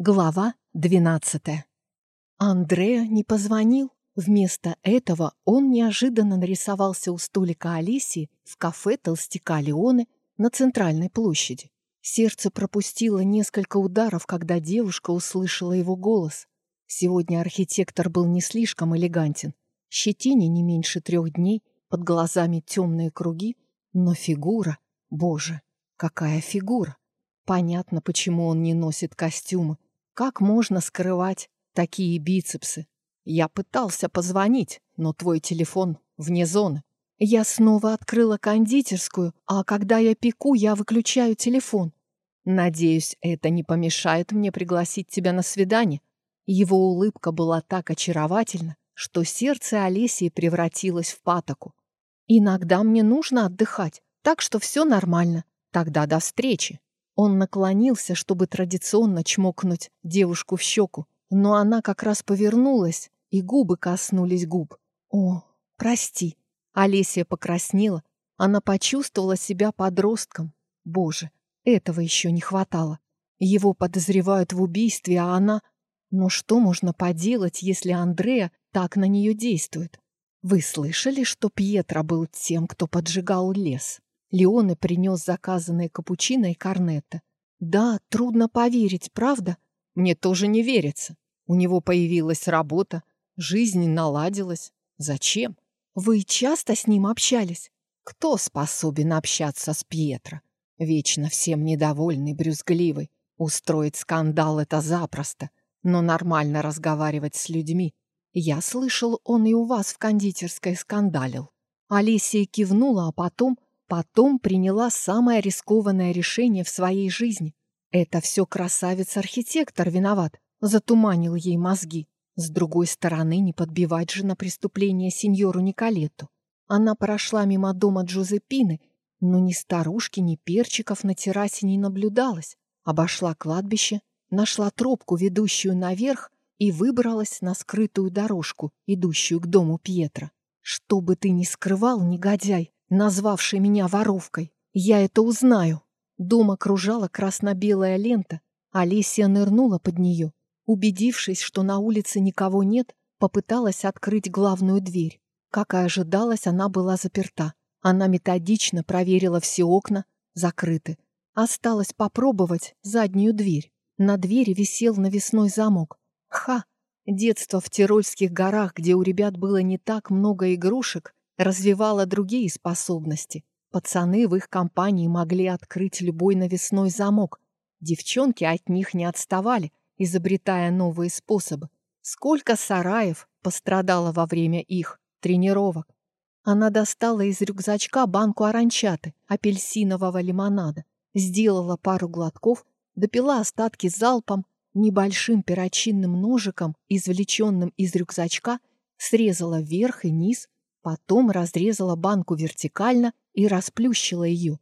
Глава 12. Андреа не позвонил. Вместо этого он неожиданно нарисовался у столика Алисии в кафе «Толстяка Леоны» на Центральной площади. Сердце пропустило несколько ударов, когда девушка услышала его голос. Сегодня архитектор был не слишком элегантен. Щетине не меньше трех дней, под глазами темные круги, но фигура, боже, какая фигура! Понятно, почему он не носит костюмы. Как можно скрывать такие бицепсы? Я пытался позвонить, но твой телефон вне зоны. Я снова открыла кондитерскую, а когда я пеку, я выключаю телефон. Надеюсь, это не помешает мне пригласить тебя на свидание. Его улыбка была так очаровательна, что сердце Олесии превратилось в патоку. Иногда мне нужно отдыхать, так что все нормально. Тогда до встречи. Он наклонился, чтобы традиционно чмокнуть девушку в щеку, но она как раз повернулась, и губы коснулись губ. «О, прости!» Олеся покраснела. Она почувствовала себя подростком. Боже, этого еще не хватало. Его подозревают в убийстве, а она... Но что можно поделать, если Андреа так на нее действует? Вы слышали, что Пьетро был тем, кто поджигал лес? Леоне принес заказанные капучино и корнетто. Да, трудно поверить, правда? Мне тоже не верится. У него появилась работа, жизнь наладилась. Зачем? Вы часто с ним общались? Кто способен общаться с Пьетро? Вечно всем недовольный, брюзгливый. Устроить скандал — это запросто, но нормально разговаривать с людьми. Я слышал, он и у вас в кондитерской скандалил. Алисия кивнула, а потом Потом приняла самое рискованное решение в своей жизни. Это все красавец-архитектор виноват, затуманил ей мозги. С другой стороны, не подбивать же на преступление сеньору Николетту. Она прошла мимо дома Джузеппины, но ни старушки, ни перчиков на террасе не наблюдалось. Обошла кладбище, нашла тропку, ведущую наверх, и выбралась на скрытую дорожку, идущую к дому Пьетра. Что бы ты ни скрывал, негодяй, назвавший меня воровкой. Я это узнаю. Дом окружала красно-белая лента. Алисия нырнула под нее. Убедившись, что на улице никого нет, попыталась открыть главную дверь. Как и ожидалось, она была заперта. Она методично проверила все окна, закрыты. Осталось попробовать заднюю дверь. На двери висел навесной замок. Ха! Детство в Тирольских горах, где у ребят было не так много игрушек, развивала другие способности. Пацаны в их компании могли открыть любой навесной замок. Девчонки от них не отставали, изобретая новые способы. Сколько сараев пострадало во время их тренировок. Она достала из рюкзачка банку оранчаты, апельсинового лимонада, сделала пару глотков, допила остатки залпом, небольшим перочинным ножиком, извлеченным из рюкзачка, срезала вверх и низ, Потом разрезала банку вертикально и расплющила ее.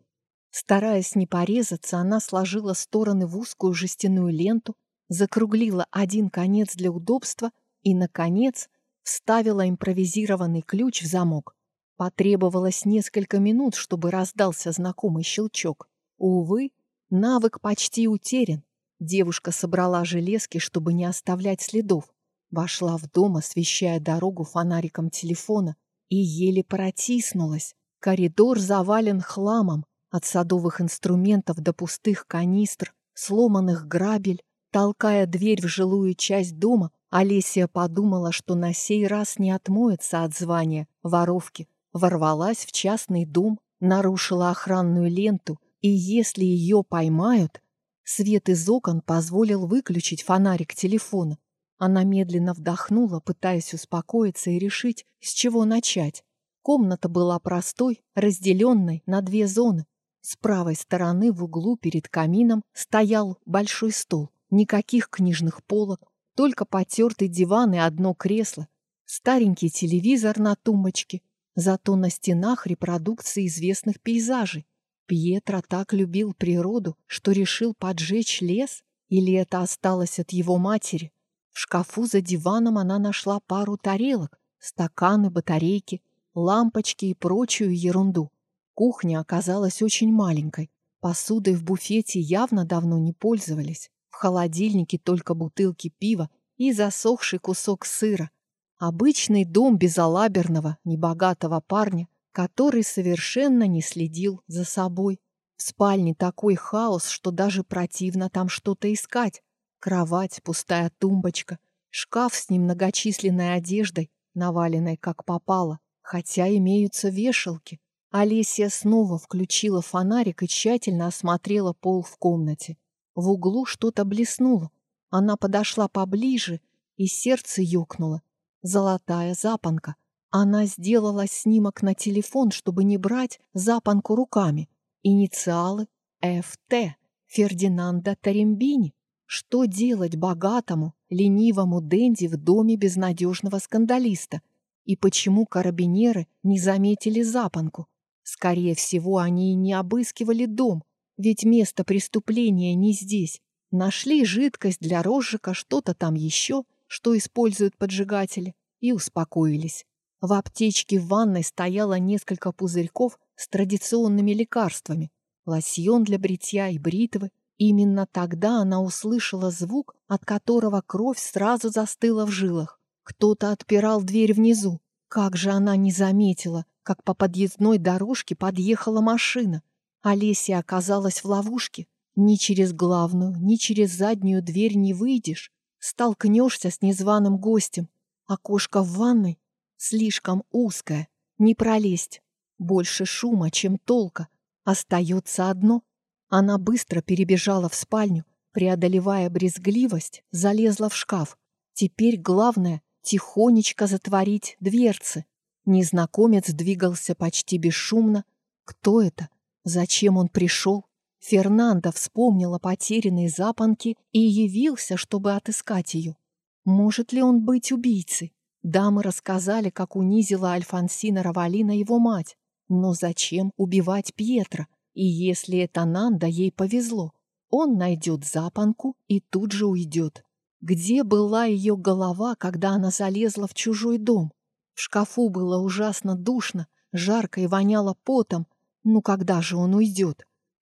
Стараясь не порезаться, она сложила стороны в узкую жестяную ленту, закруглила один конец для удобства и, наконец, вставила импровизированный ключ в замок. Потребовалось несколько минут, чтобы раздался знакомый щелчок. Увы, навык почти утерян. Девушка собрала железки, чтобы не оставлять следов. Вошла в дом, освещая дорогу фонариком телефона, и еле протиснулась. Коридор завален хламом, от садовых инструментов до пустых канистр, сломанных грабель. Толкая дверь в жилую часть дома, Олеся подумала, что на сей раз не отмоется от звания воровки. Ворвалась в частный дом, нарушила охранную ленту, и если ее поймают... Свет из окон позволил выключить фонарик телефона. Она медленно вдохнула, пытаясь успокоиться и решить, с чего начать. Комната была простой, разделенной на две зоны. С правой стороны в углу перед камином стоял большой стол. Никаких книжных полок, только потертый диван и одно кресло. Старенький телевизор на тумбочке. Зато на стенах репродукции известных пейзажей. Пьетро так любил природу, что решил поджечь лес? Или это осталось от его матери? В шкафу за диваном она нашла пару тарелок, стаканы, батарейки, лампочки и прочую ерунду. Кухня оказалась очень маленькой. Посудой в буфете явно давно не пользовались. В холодильнике только бутылки пива и засохший кусок сыра. Обычный дом безалаберного, небогатого парня, который совершенно не следил за собой. В спальне такой хаос, что даже противно там что-то искать. Кровать, пустая тумбочка, шкаф с немногочисленной одеждой, наваленной как попало, хотя имеются вешалки. Олеся снова включила фонарик и тщательно осмотрела пол в комнате. В углу что-то блеснуло. Она подошла поближе, и сердце ёкнуло. Золотая запонка. Она сделала снимок на телефон, чтобы не брать запонку руками. Инициалы ФТ. Фердинанда Тарембини. Что делать богатому, ленивому Дэнди в доме безнадежного скандалиста? И почему карабинеры не заметили запонку? Скорее всего, они и не обыскивали дом, ведь место преступления не здесь. Нашли жидкость для розжига, что-то там еще, что используют поджигатели, и успокоились. В аптечке в ванной стояло несколько пузырьков с традиционными лекарствами, лосьон для бритья и бритвы. Именно тогда она услышала звук, от которого кровь сразу застыла в жилах. Кто-то отпирал дверь внизу. Как же она не заметила, как по подъездной дорожке подъехала машина. Олеся оказалась в ловушке. Ни через главную, ни через заднюю дверь не выйдешь. Столкнешься с незваным гостем. Окошко в ванной слишком узкое, не пролезть. Больше шума, чем толка. Остается одно. Она быстро перебежала в спальню, преодолевая брезгливость, залезла в шкаф. Теперь главное — тихонечко затворить дверцы. Незнакомец двигался почти бесшумно. Кто это? Зачем он пришел? Фернандо вспомнил о потерянной запонке и явился, чтобы отыскать ее. Может ли он быть убийцей? Дамы рассказали, как унизила Альфонсина Равалина его мать. Но зачем убивать Пьетра? И если это Нанда, ей повезло. Он найдет запонку и тут же уйдет. Где была ее голова, когда она залезла в чужой дом? В шкафу было ужасно душно, жарко и воняло потом. Ну когда же он уйдет?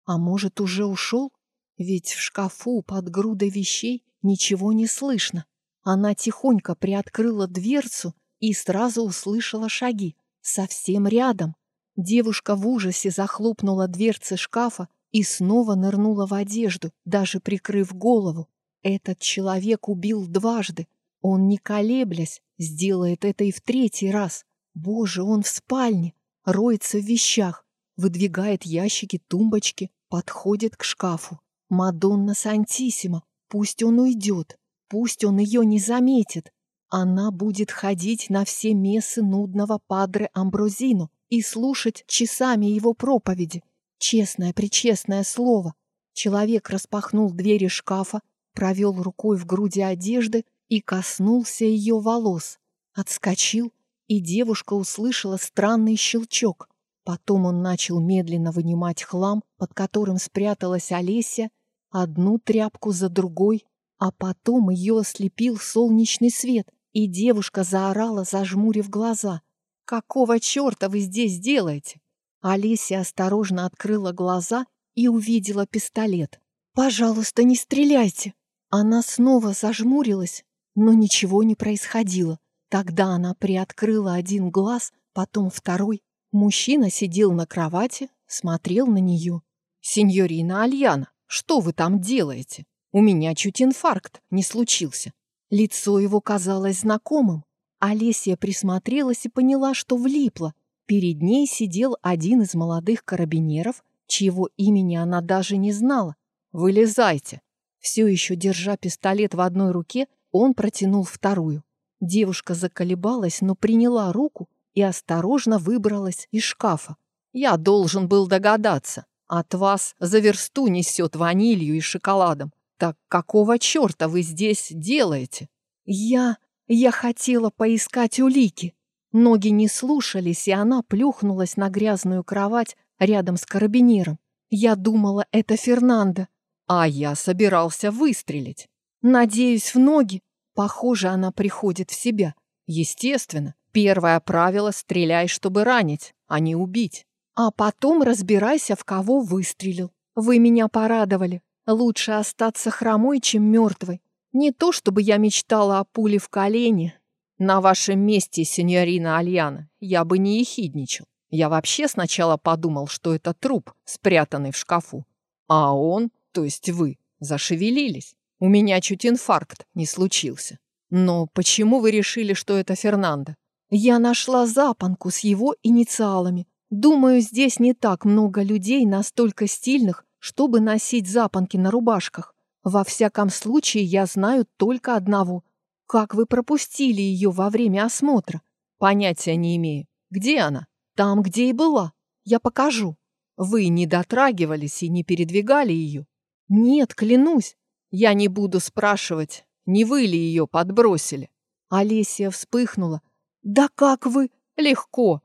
А может, уже ушел? Ведь в шкафу под грудой вещей ничего не слышно. Она тихонько приоткрыла дверцу и сразу услышала шаги. Совсем рядом. Девушка в ужасе захлопнула дверцы шкафа и снова нырнула в одежду, даже прикрыв голову. Этот человек убил дважды. Он, не колеблясь, сделает это и в третий раз. Боже, он в спальне, роется в вещах, выдвигает ящики, тумбочки, подходит к шкафу. Мадонна Сантиссима, пусть он уйдет. Пусть он ее не заметит. Она будет ходить на все мессы нудного падре Амброзину и слушать часами его проповеди. Честное-пречестное слово. Человек распахнул двери шкафа, провел рукой в груди одежды и коснулся ее волос. Отскочил, и девушка услышала странный щелчок. Потом он начал медленно вынимать хлам, под которым спряталась Олеся, одну тряпку за другой, а потом ее ослепил солнечный свет, и девушка заорала, зажмурив глаза. «Какого черта вы здесь делаете?» Алисия осторожно открыла глаза и увидела пистолет. «Пожалуйста, не стреляйте!» Она снова зажмурилась, но ничего не происходило. Тогда она приоткрыла один глаз, потом второй. Мужчина сидел на кровати, смотрел на нее. «Сеньорина Альяна, что вы там делаете?» У меня чуть инфаркт не случился. Лицо его казалось знакомым. Олеся присмотрелась и поняла, что влипла. Перед ней сидел один из молодых карабинеров, чьего имени она даже не знала. «Вылезайте!» Все еще держа пистолет в одной руке, он протянул вторую. Девушка заколебалась, но приняла руку и осторожно выбралась из шкафа. «Я должен был догадаться. От вас за версту несет ванилью и шоколадом. «Так какого черта вы здесь делаете?» «Я... я хотела поискать улики». Ноги не слушались, и она плюхнулась на грязную кровать рядом с карабинером. Я думала, это Фернандо. А я собирался выстрелить. Надеюсь, в ноги. Похоже, она приходит в себя. Естественно. Первое правило — стреляй, чтобы ранить, а не убить. А потом разбирайся, в кого выстрелил. Вы меня порадовали. Лучше остаться хромой, чем мертвой. Не то, чтобы я мечтала о пуле в колене. На вашем месте, сеньорина Альяна, я бы не ехидничал. Я вообще сначала подумал, что это труп, спрятанный в шкафу. А он, то есть вы, зашевелились. У меня чуть инфаркт не случился. Но почему вы решили, что это Фернандо? Я нашла запонку с его инициалами. Думаю, здесь не так много людей настолько стильных, чтобы носить запонки на рубашках. Во всяком случае, я знаю только одного. Как вы пропустили ее во время осмотра? Понятия не имею. Где она? Там, где и была. Я покажу. Вы не дотрагивались и не передвигали ее? Нет, клянусь. Я не буду спрашивать, не вы ли ее подбросили. Олеся вспыхнула. Да как вы? Легко.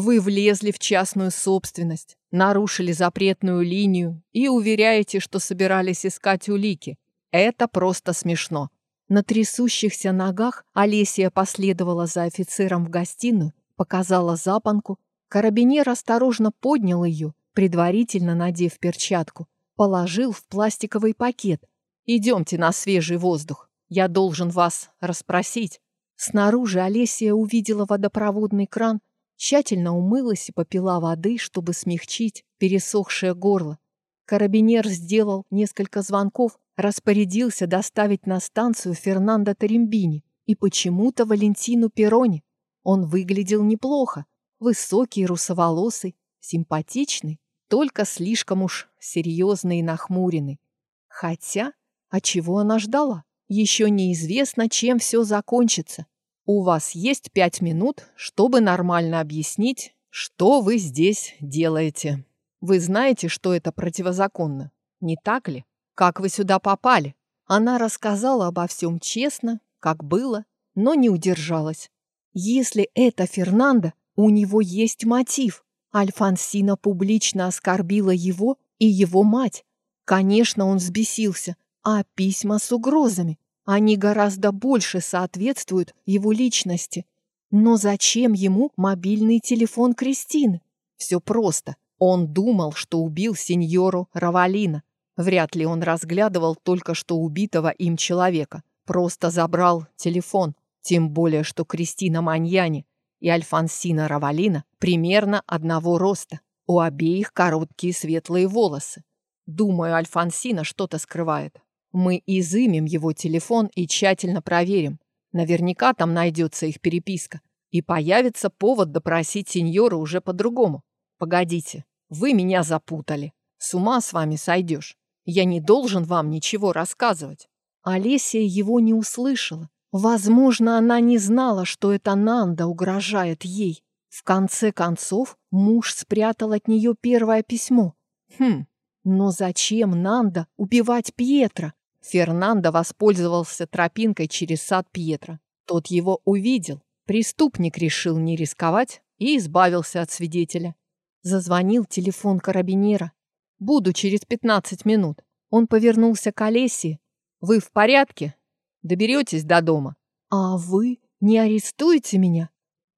Вы влезли в частную собственность, нарушили запретную линию и уверяете, что собирались искать улики. Это просто смешно. На трясущихся ногах Олесия последовала за офицером в гостиную, показала запонку. Карабинер осторожно поднял ее, предварительно надев перчатку, положил в пластиковый пакет. «Идемте на свежий воздух. Я должен вас расспросить». Снаружи Олесия увидела водопроводный кран, тщательно умылась и попила воды, чтобы смягчить пересохшее горло. Карабинер сделал несколько звонков, распорядился доставить на станцию Фернандо Таримбини и почему-то Валентину Перони. Он выглядел неплохо, высокий, русоволосый, симпатичный, только слишком уж серьезный и нахмуренный. Хотя, а чего она ждала? Еще неизвестно, чем все закончится. У вас есть пять минут, чтобы нормально объяснить, что вы здесь делаете. Вы знаете, что это противозаконно, не так ли? Как вы сюда попали? Она рассказала обо всем честно, как было, но не удержалась. Если это Фернандо, у него есть мотив. Альфонсина публично оскорбила его и его мать. Конечно, он взбесился, а письма с угрозами, они гораздо больше соответствуют его личности. Но зачем ему мобильный телефон Кристины? Все просто. Он думал, что убил сеньору Равалина. Вряд ли он разглядывал только что убитого им человека. Просто забрал телефон. Тем более, что Кристина Маньяни и Альфонсина Равалина примерно одного роста. У обеих короткие светлые волосы. Думаю, Альфонсина что-то скрывает. Мы изымем его телефон и тщательно проверим. Наверняка там найдется их переписка. И появится повод допросить сеньора уже по-другому. Погодите, вы меня запутали. С ума с вами сойдешь. Я не должен вам ничего рассказывать. Олеся его не услышала. Возможно, она не знала, что это Нанда угрожает ей. В конце концов, муж спрятал от нее первое письмо. Хм, но зачем Нанда убивать Пьетра? Фернандо воспользовался тропинкой через сад Пьетра. Тот его увидел. Преступник решил не рисковать и избавился от свидетеля. Зазвонил телефон карабинера. «Буду через пятнадцать минут». Он повернулся к Олесе. «Вы в порядке? Доберетесь до дома. А вы не арестуете меня?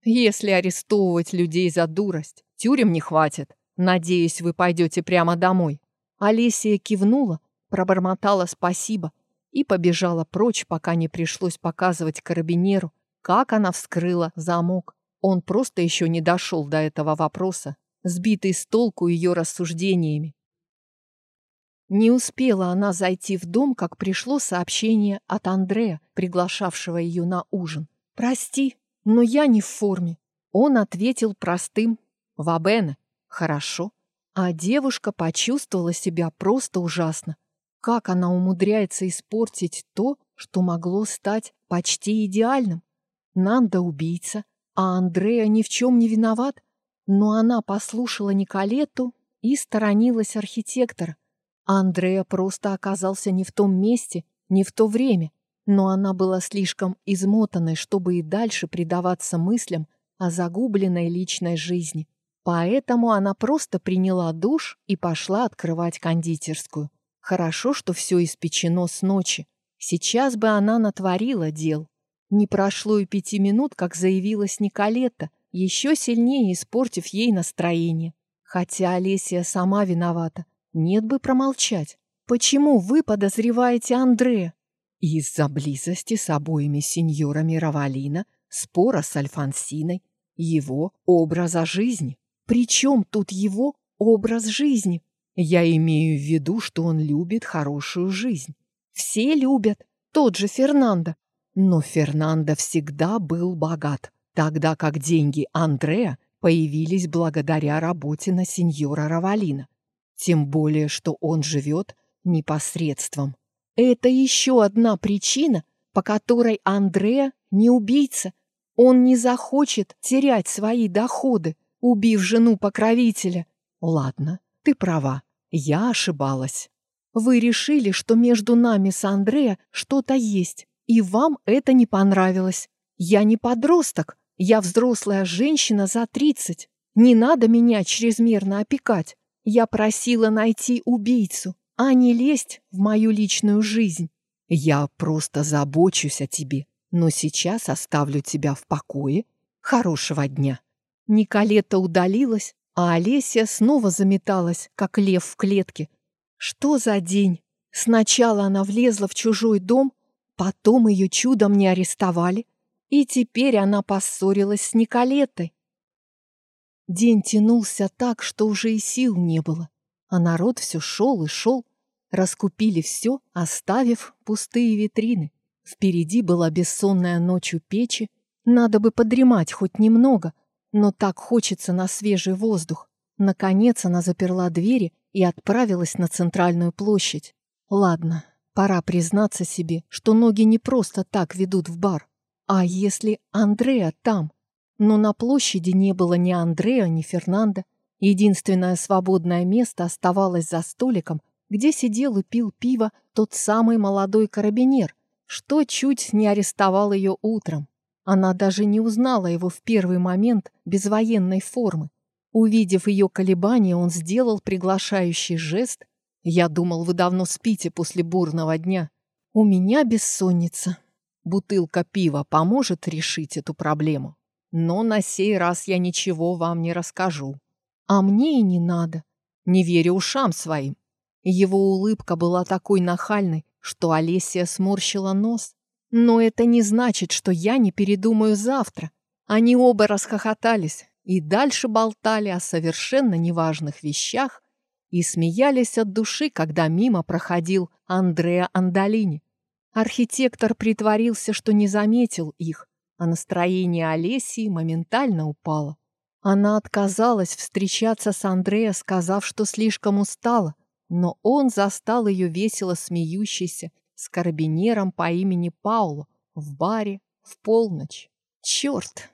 Если арестовывать людей за дурость, тюрем не хватит. Надеюсь, вы пойдете прямо домой. Олесия кивнула, пробормотала спасибо и побежала прочь, пока не пришлось показывать карабинеру, как она вскрыла замок. Он просто еще не дошел до этого вопроса, сбитый с толку ее рассуждениями. Не успела она зайти в дом, как пришло сообщение от Андрея, приглашавшего ее на ужин. «Прости, но я не в форме». Он ответил простым «Вабене». «Хорошо». А девушка почувствовала себя просто ужасно. Как она умудряется испортить то, что могло стать почти идеальным? Нанда убийца, а Андрея ни в чем не виноват. Но она послушала Николету и сторонилась архитектора. Андрея просто оказался не в том месте, не в то время, но она была слишком измотанной, чтобы и дальше предаваться мыслям о загубленной личной жизни. Поэтому она просто приняла душ и пошла открывать кондитерскую. Хорошо, что все испечено с ночи. Сейчас бы она натворила дел. Не прошло и пяти минут, как заявилась Николета, еще сильнее испортив ей настроение. Хотя Олеся сама виновата. Нет бы промолчать. почему вы подозреваете Андре? Из-за близости с обоими сеньорами Равалина, спора с Альфонсиной, его образа жизни. Причем тут его образ жизни? Я имею в виду, что он любит хорошую жизнь. Все любят, тот же Фернандо. Но Фернандо всегда был богат, тогда как деньги Андреа появились благодаря работе на сеньора Равалина. Тем более, что он живет непосредством. Это еще одна причина, по которой Андреа не убийца. Он не захочет терять свои доходы, убив жену покровителя. Ладно, ты права, я ошибалась. Вы решили, что между нами с Андреа что-то есть, и вам это не понравилось. Я не подросток, я взрослая женщина за тридцать. Не надо меня чрезмерно опекать. Я просила найти убийцу, а не лезть в мою личную жизнь. Я просто забочусь о тебе, но сейчас оставлю тебя в покое. Хорошего дня. Николета удалилась, а Олеся снова заметалась, как лев в клетке. Что за день? Сначала она влезла в чужой дом, потом ее чудом не арестовали, и теперь она поссорилась с Николетой. День тянулся так, что уже и сил не было, а народ все шел и шел. Раскупили все, оставив пустые витрины. Впереди была бессонная ночь у печи. Надо бы подремать хоть немного, но так хочется на свежий воздух. Наконец она заперла двери и отправилась на центральную площадь. Ладно, пора признаться себе, что ноги не просто так ведут в бар. А если Андреа там? Но на площади не было ни Андреа, ни Фернанда. Единственное свободное место оставалось за столиком, где сидел и пил пиво тот самый молодой карабинер, что чуть не арестовал ее утром. Она даже не узнала его в первый момент без военной формы. Увидев ее колебания, он сделал приглашающий жест. «Я думал, вы давно спите после бурного дня. У меня бессонница», Бутылка пива поможет решить эту проблему. Но на сей раз я ничего вам не расскажу. А мне и не надо. Не верю ушам своим. Его улыбка была такой нахальной, что Олесия сморщила нос. Но это не значит, что я не передумаю завтра. Они оба расхохотались и дальше болтали о совершенно неважных вещах и смеялись от души, когда мимо проходил Андреа Андалини. Архитектор притворился, что не заметил их, а настроение Олесии моментально упало. Она отказалась встречаться с Андреа, сказав, что слишком устала, но он застал ее весело смеющейся с карабинером по имени Пауло в баре в полночь. Черт,